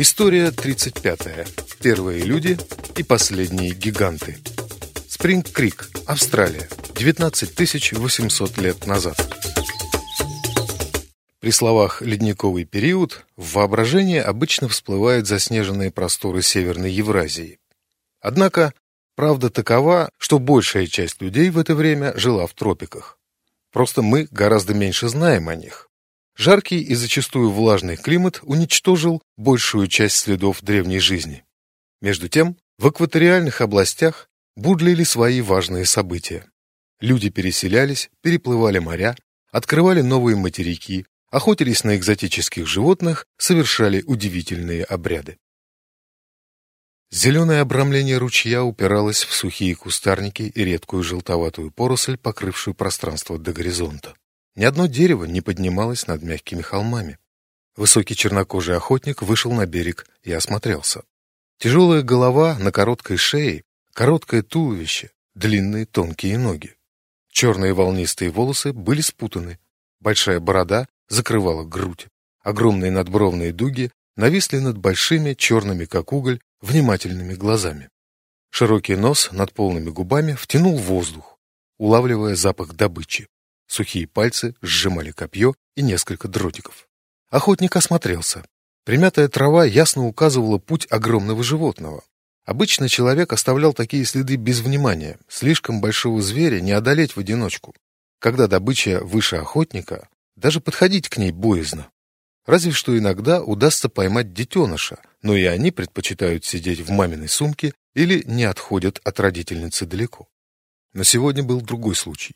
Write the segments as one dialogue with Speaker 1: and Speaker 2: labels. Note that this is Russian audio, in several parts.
Speaker 1: История 35. Первые люди и последние гиганты. Спринг-Крик, Австралия. 19 800 лет назад. При словах «ледниковый период» в воображении обычно всплывают заснеженные просторы Северной Евразии. Однако, правда такова, что большая часть людей в это время жила в тропиках. Просто мы гораздо меньше знаем о них. Жаркий и зачастую влажный климат уничтожил большую часть следов древней жизни. Между тем, в экваториальных областях бурлили свои важные события. Люди переселялись, переплывали моря, открывали новые материки, охотились на экзотических животных, совершали удивительные обряды. Зеленое обрамление ручья упиралось в сухие кустарники и редкую желтоватую поросль, покрывшую пространство до горизонта. Ни одно дерево не поднималось над мягкими холмами. Высокий чернокожий охотник вышел на берег и осмотрелся. Тяжелая голова на короткой шее, короткое туловище, длинные тонкие ноги. Черные волнистые волосы были спутаны, большая борода закрывала грудь, огромные надбровные дуги нависли над большими, черными как уголь, внимательными глазами. Широкий нос над полными губами втянул воздух, улавливая запах добычи. Сухие пальцы сжимали копье и несколько дротиков. Охотник осмотрелся. Примятая трава ясно указывала путь огромного животного. Обычно человек оставлял такие следы без внимания. Слишком большого зверя не одолеть в одиночку. Когда добыча выше охотника, даже подходить к ней боязно. Разве что иногда удастся поймать детеныша, но и они предпочитают сидеть в маминой сумке или не отходят от родительницы далеко. Но сегодня был другой случай.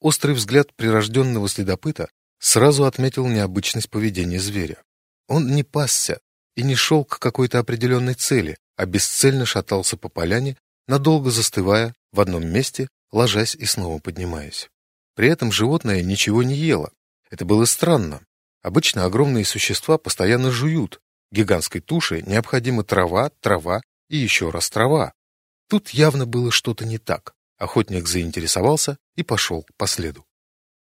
Speaker 1: Острый взгляд прирожденного следопыта сразу отметил необычность поведения зверя. Он не пасся и не шел к какой-то определенной цели, а бесцельно шатался по поляне, надолго застывая в одном месте, ложась и снова поднимаясь. При этом животное ничего не ело. Это было странно. Обычно огромные существа постоянно жуют. Гигантской туше необходима трава, трава и еще раз трава. Тут явно было что-то не так. Охотник заинтересовался и пошел по следу.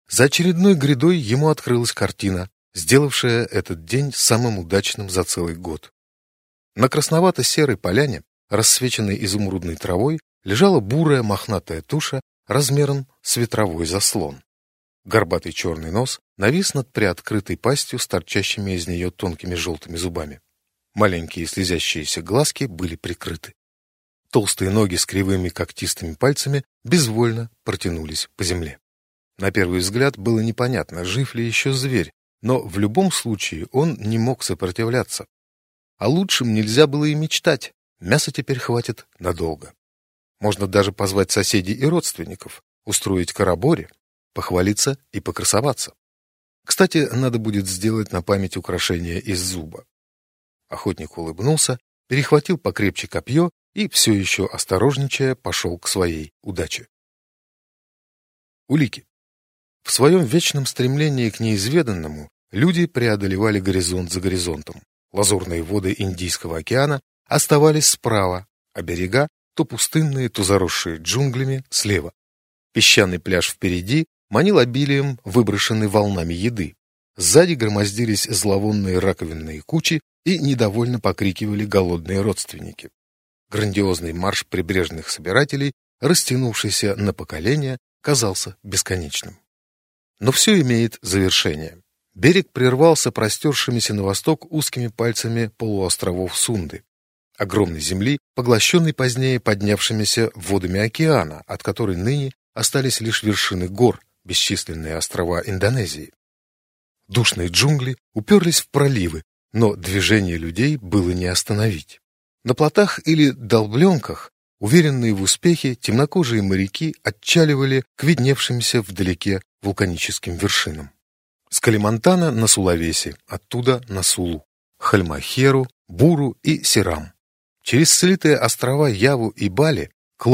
Speaker 1: За очередной грядой ему открылась картина, сделавшая этот день самым удачным за целый год. На красновато-серой поляне, рассвеченной изумрудной травой, лежала бурая мохнатая туша размером с ветровой заслон. Горбатый черный нос навис над приоткрытой пастью с торчащими из нее тонкими желтыми зубами. Маленькие слезящиеся глазки были прикрыты. Толстые ноги с кривыми когтистыми пальцами безвольно протянулись по земле. На первый взгляд было непонятно, жив ли еще зверь, но в любом случае он не мог сопротивляться. А лучшим нельзя было и мечтать, мяса теперь хватит надолго. Можно даже позвать соседей и родственников, устроить караборе, похвалиться и покрасоваться. Кстати, надо будет сделать на память украшение из зуба. Охотник улыбнулся, перехватил покрепче копье и, все еще осторожничая, пошел к своей удаче. Улики. В своем вечном стремлении к неизведанному люди преодолевали горизонт за горизонтом. Лазурные воды Индийского океана оставались справа, а берега, то пустынные, то заросшие джунглями, слева. Песчаный пляж впереди манил обилием, выброшенной волнами еды. Сзади громоздились зловонные раковинные кучи и недовольно покрикивали голодные родственники. Грандиозный марш прибрежных собирателей, растянувшийся на поколения, казался бесконечным. Но все имеет завершение. Берег прервался простершимися на восток узкими пальцами полуостровов Сунды, огромной земли, поглощенной позднее поднявшимися водами океана, от которой ныне остались лишь вершины гор, бесчисленные острова Индонезии. Душные джунгли уперлись в проливы, но движение людей было не остановить. На плотах или долбленках, уверенные в успехе, темнокожие моряки отчаливали к видневшимся вдалеке вулканическим вершинам. С Калимантана на Сулавеси, оттуда на Сулу, Хальмахеру, Буру и Сирам. Через слитые острова Яву и Бали к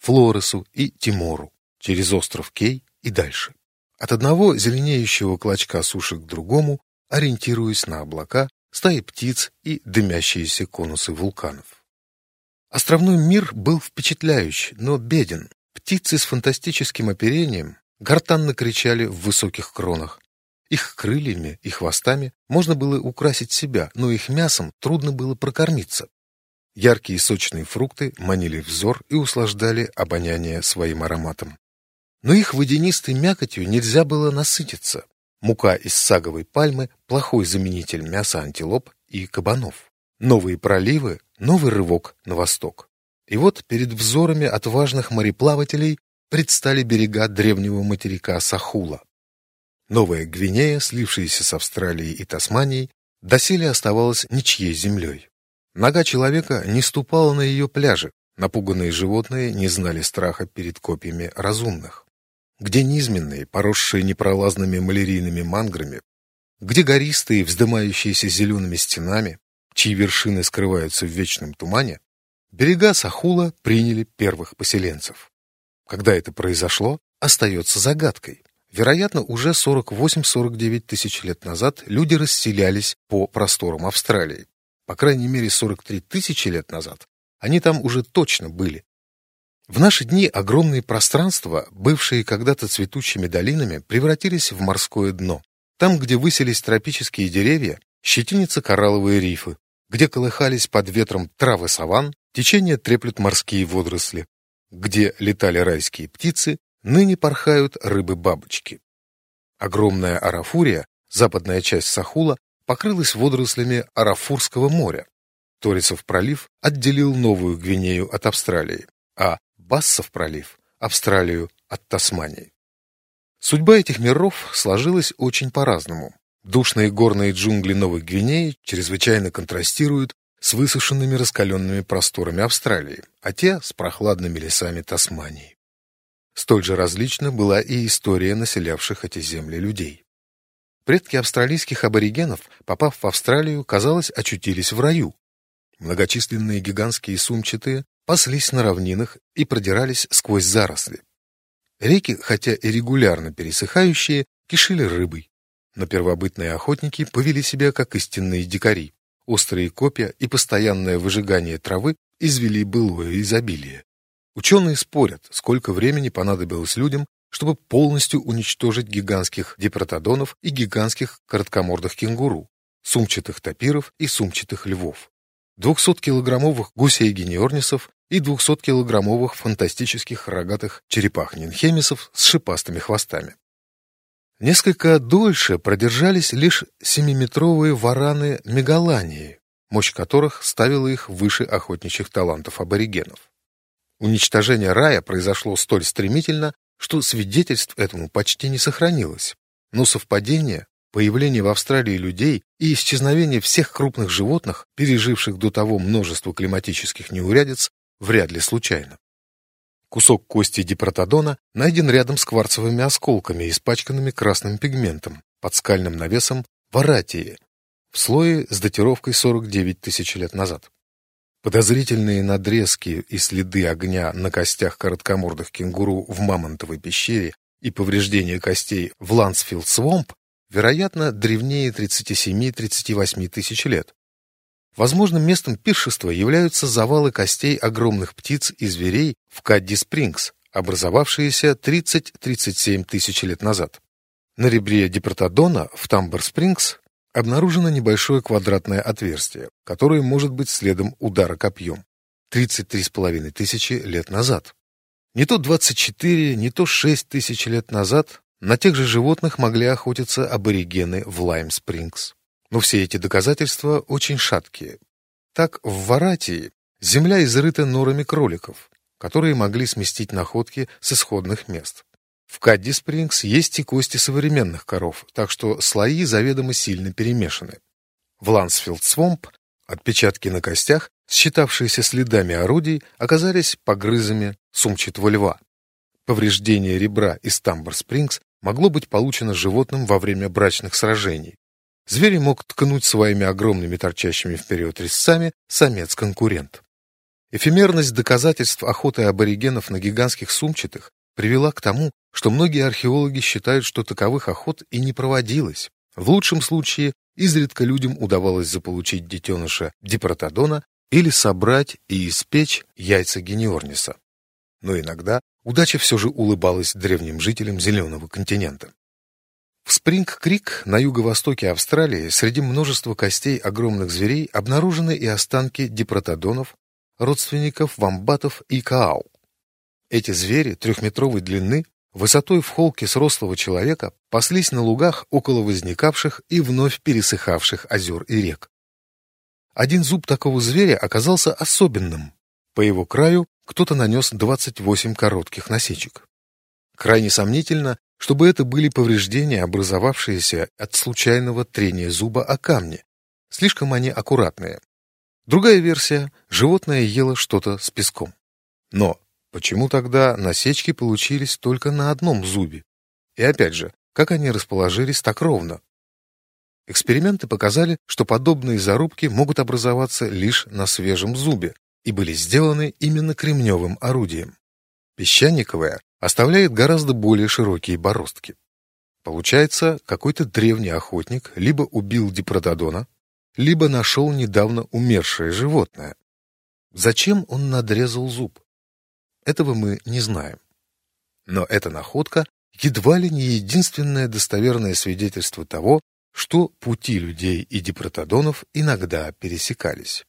Speaker 1: Флоресу и Тимору, через остров Кей и дальше. От одного зеленеющего клочка суши к другому, ориентируясь на облака, стаи птиц и дымящиеся конусы вулканов. Островной мир был впечатляющий, но беден. Птицы с фантастическим оперением гортанно кричали в высоких кронах. Их крыльями и хвостами можно было украсить себя, но их мясом трудно было прокормиться. Яркие сочные фрукты манили взор и услаждали обоняние своим ароматом. Но их водянистой мякотью нельзя было насытиться. Мука из саговой пальмы – плохой заменитель мяса антилоп и кабанов. Новые проливы – новый рывок на восток. И вот перед взорами отважных мореплавателей предстали берега древнего материка Сахула. Новая Гвинея, слившаяся с Австралией и Тасманией, доселе оставалась ничьей землей. Нога человека не ступала на ее пляже, напуганные животные не знали страха перед копьями разумных. Где низменные, поросшие непролазными малярийными манграми, где гористые, вздымающиеся зелеными стенами, чьи вершины скрываются в вечном тумане, берега Сахула приняли первых поселенцев. Когда это произошло, остается загадкой. Вероятно, уже 48-49 тысяч лет назад люди расселялись по просторам Австралии. По крайней мере, 43 тысячи лет назад они там уже точно были. В наши дни огромные пространства, бывшие когда-то цветущими долинами, превратились в морское дно. Там, где высились тропические деревья, щетинятся коралловые рифы, где колыхались под ветром травы саван, течение треплют морские водоросли, где летали райские птицы, ныне порхают рыбы-бабочки. Огромная Арафурия, западная часть Сахула, покрылась водорослями Арафурского моря. Торисов пролив отделил Новую Гвинею от Австралии, а Бассов пролив – Австралию от Тасмании. Судьба этих миров сложилась очень по-разному. Душные горные джунгли Новой Гвинеи чрезвычайно контрастируют с высушенными раскаленными просторами Австралии, а те с прохладными лесами Тасмании. Столь же различна была и история населявших эти земли людей. Предки австралийских аборигенов, попав в Австралию, казалось, очутились в раю. Многочисленные гигантские сумчатые паслись на равнинах и продирались сквозь заросли. Реки, хотя и регулярно пересыхающие, кишили рыбой. Но первобытные охотники повели себя как истинные дикари. Острые копья и постоянное выжигание травы извели былое изобилие. Ученые спорят, сколько времени понадобилось людям, чтобы полностью уничтожить гигантских депротодонов и гигантских короткомордых кенгуру, сумчатых тапиров и сумчатых львов, 200-килограммовых гусей гениорнисов и 200-килограммовых фантастических рогатых черепах-нинхемисов с шипастыми хвостами. Несколько дольше продержались лишь семиметровые вараны мегалании, мощь которых ставила их выше охотничьих талантов аборигенов. Уничтожение рая произошло столь стремительно, что свидетельств этому почти не сохранилось. Но совпадение, появление в Австралии людей и исчезновение всех крупных животных, переживших до того множество климатических неурядиц, вряд ли случайно. Кусок кости дипротодона найден рядом с кварцевыми осколками, испачканными красным пигментом, под скальным навесом варатии, в слое с датировкой 49 тысяч лет назад. Подозрительные надрезки и следы огня на костях короткомордых кенгуру в Мамонтовой пещере и повреждения костей в Лансфилд-Свомп, вероятно, древнее 37-38 тысяч лет. Возможным местом пиршества являются завалы костей огромных птиц и зверей в Кадди-Спрингс, образовавшиеся 30-37 тысяч лет назад. На ребре Депротодона в Тамбер-Спрингс обнаружено небольшое квадратное отверстие, которое может быть следом удара копьем. 33,5 тысячи лет назад. Не то 24, не то 6 тысяч лет назад на тех же животных могли охотиться аборигены в Лайм-Спрингс. Но все эти доказательства очень шаткие. Так, в Варатии земля изрыта норами кроликов, которые могли сместить находки с исходных мест. В Кадди Спрингс есть и кости современных коров, так что слои заведомо сильно перемешаны. В Лансфилд Свомп отпечатки на костях, считавшиеся следами орудий, оказались погрызами сумчатого льва. Повреждение ребра из Тамбер Спрингс могло быть получено животным во время брачных сражений. Зверь мог ткнуть своими огромными торчащими вперед резцами самец-конкурент. Эфемерность доказательств охоты аборигенов на гигантских сумчатых привела к тому, что многие археологи считают, что таковых охот и не проводилось. В лучшем случае изредка людям удавалось заполучить детеныша дипротодона или собрать и испечь яйца гениорниса. Но иногда удача все же улыбалась древним жителям Зеленого континента. В Спринг-Крик на юго-востоке Австралии среди множества костей огромных зверей обнаружены и останки дипротодонов, родственников вамбатов и каау. Эти звери трехметровой длины, высотой в холке срослого человека, паслись на лугах около возникавших и вновь пересыхавших озер и рек. Один зуб такого зверя оказался особенным. По его краю кто-то нанес 28 коротких насечек. Крайне сомнительно, чтобы это были повреждения, образовавшиеся от случайного трения зуба о камни. Слишком они аккуратные. Другая версия – животное ело что-то с песком. Но почему тогда насечки получились только на одном зубе? И опять же, как они расположились так ровно? Эксперименты показали, что подобные зарубки могут образоваться лишь на свежем зубе и были сделаны именно кремневым орудием. Песчаниковая оставляет гораздо более широкие бороздки. Получается, какой-то древний охотник либо убил дипротодона, либо нашел недавно умершее животное. Зачем он надрезал зуб? Этого мы не знаем. Но эта находка едва ли не единственное достоверное свидетельство того, что пути людей и дипротодонов иногда пересекались.